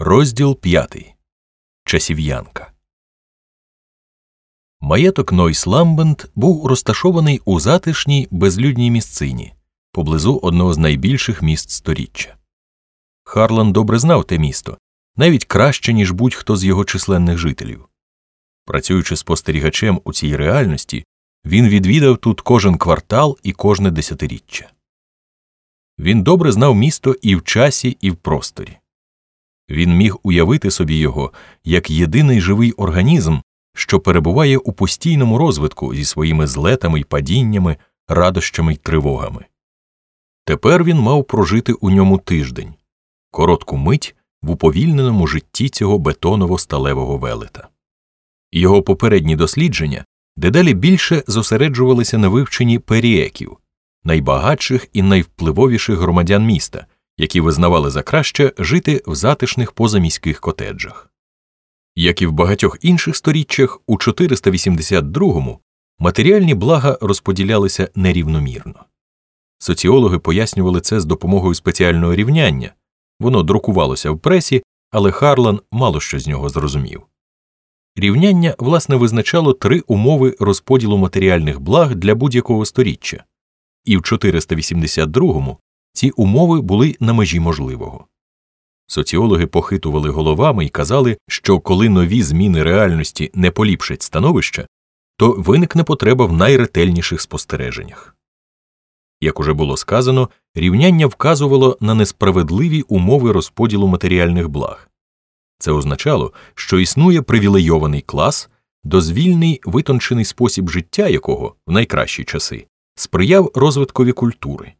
Розділ п'ятий Часів'янка. Маєток Нойс Ламбент був розташований у затишній безлюдній місцині поблизу одного з найбільших міст сторіччя. Харлан добре знав те місто навіть краще, ніж будь-хто з його численних жителів. Працюючи спостерігачем у цій реальності, він відвідав тут кожен квартал і кожне десятиріччя. Він добре знав місто і в часі, і в просторі. Він міг уявити собі його як єдиний живий організм, що перебуває у постійному розвитку зі своїми злетами й падіннями, радощами й тривогами. Тепер він мав прожити у ньому тиждень коротку мить в уповільненому житті цього бетоново сталевого велета. Його попередні дослідження дедалі більше зосереджувалися на вивченні періеків, найбагатших і найвпливовіших громадян міста які визнавали за краще жити в затишних позаміських котеджах. Як і в багатьох інших сторіччях, у 482-му матеріальні блага розподілялися нерівномірно. Соціологи пояснювали це з допомогою спеціального рівняння воно друкувалося в пресі, але Харлан мало що з нього зрозумів. Рівняння, власне, визначало три умови розподілу матеріальних благ для будь-якого сторіччя, і в 482-му ці умови були на межі можливого. Соціологи похитували головами і казали, що коли нові зміни реальності не поліпшать становища, то виникне потреба в найретельніших спостереженнях. Як уже було сказано, рівняння вказувало на несправедливі умови розподілу матеріальних благ. Це означало, що існує привілейований клас, дозвільний витончений спосіб життя якого в найкращі часи сприяв розвиткові культури.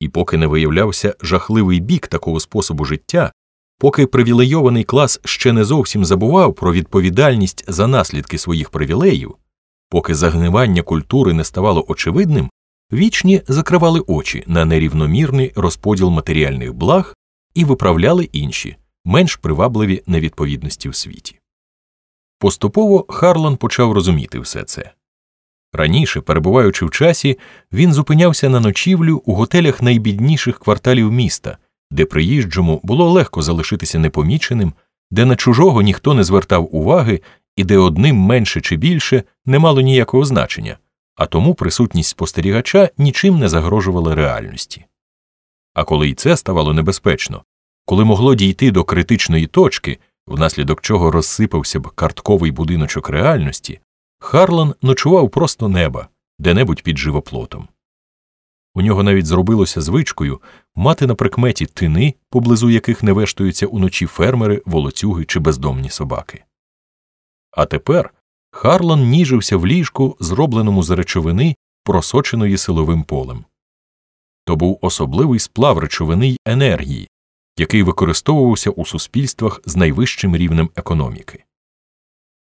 І поки не виявлявся жахливий бік такого способу життя, поки привілейований клас ще не зовсім забував про відповідальність за наслідки своїх привілеїв, поки загнивання культури не ставало очевидним, вічні закривали очі на нерівномірний розподіл матеріальних благ і виправляли інші, менш привабливі невідповідності в світі. Поступово Харлан почав розуміти все це. Раніше, перебуваючи в часі, він зупинявся на ночівлю у готелях найбідніших кварталів міста, де приїжджому було легко залишитися непоміченим, де на чужого ніхто не звертав уваги і де одним менше чи більше не мало ніякого значення, а тому присутність спостерігача нічим не загрожувала реальності. А коли й це ставало небезпечно, коли могло дійти до критичної точки, внаслідок чого розсипався б картковий будиночок реальності, Харлан ночував просто неба, де-небудь під живоплотом. У нього навіть зробилося звичкою мати на прикметі тини, поблизу яких не вештуються уночі фермери, волоцюги чи бездомні собаки. А тепер Харлан ніжився в ліжку, зробленому з речовини, просоченої силовим полем. То був особливий сплав речовини й енергії, який використовувався у суспільствах з найвищим рівнем економіки.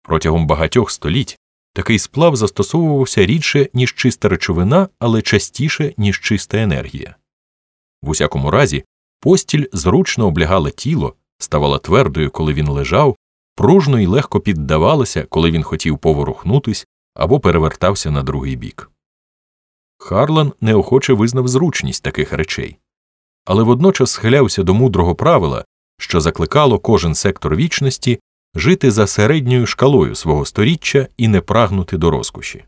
Протягом багатьох століть Такий сплав застосовувався рідше, ніж чиста речовина, але частіше, ніж чиста енергія. В усякому разі, постіль зручно облягала тіло, ставала твердою, коли він лежав, пружно і легко піддавалася, коли він хотів поворухнутись або перевертався на другий бік. Харлан неохоче визнав зручність таких речей, але водночас схилявся до мудрого правила, що закликало кожен сектор вічності жити за середньою шкалою свого сторіччя і не прагнути до розкоші.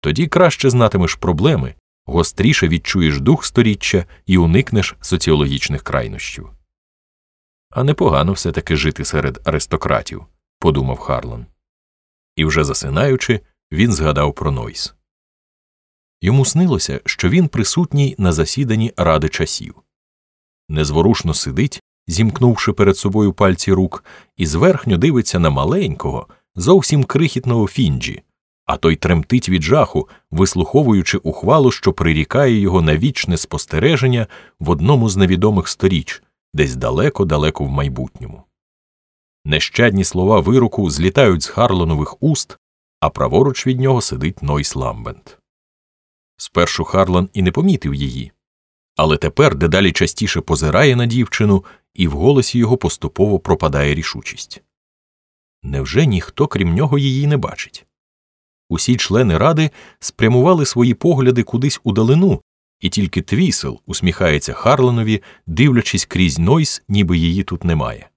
Тоді краще знатимеш проблеми, гостріше відчуєш дух сторіччя і уникнеш соціологічних крайнощів. А непогано все таки жити серед аристократів, подумав Харлан. І вже засинаючи, він згадав про Нойс. Йому снилося, що він присутній на засіданні ради часів. Незворушно сидить зімкнувши перед собою пальці рук, і зверхньо дивиться на маленького, зовсім крихітного фінджі, а той тремтить від жаху, вислуховуючи ухвалу, що прирікає його на вічне спостереження в одному з невідомих сторіч, десь далеко-далеко в майбутньому. Нещадні слова вироку злітають з Харланових уст, а праворуч від нього сидить Нойс Ламбент. Спершу Харлан і не помітив її, але тепер дедалі частіше позирає на дівчину, і в голосі його поступово пропадає рішучість. Невже ніхто крім нього її не бачить? Усі члени ради спрямували свої погляди кудись у далину, і тільки твісел усміхається Харленові, дивлячись крізь Нойс, ніби її тут немає.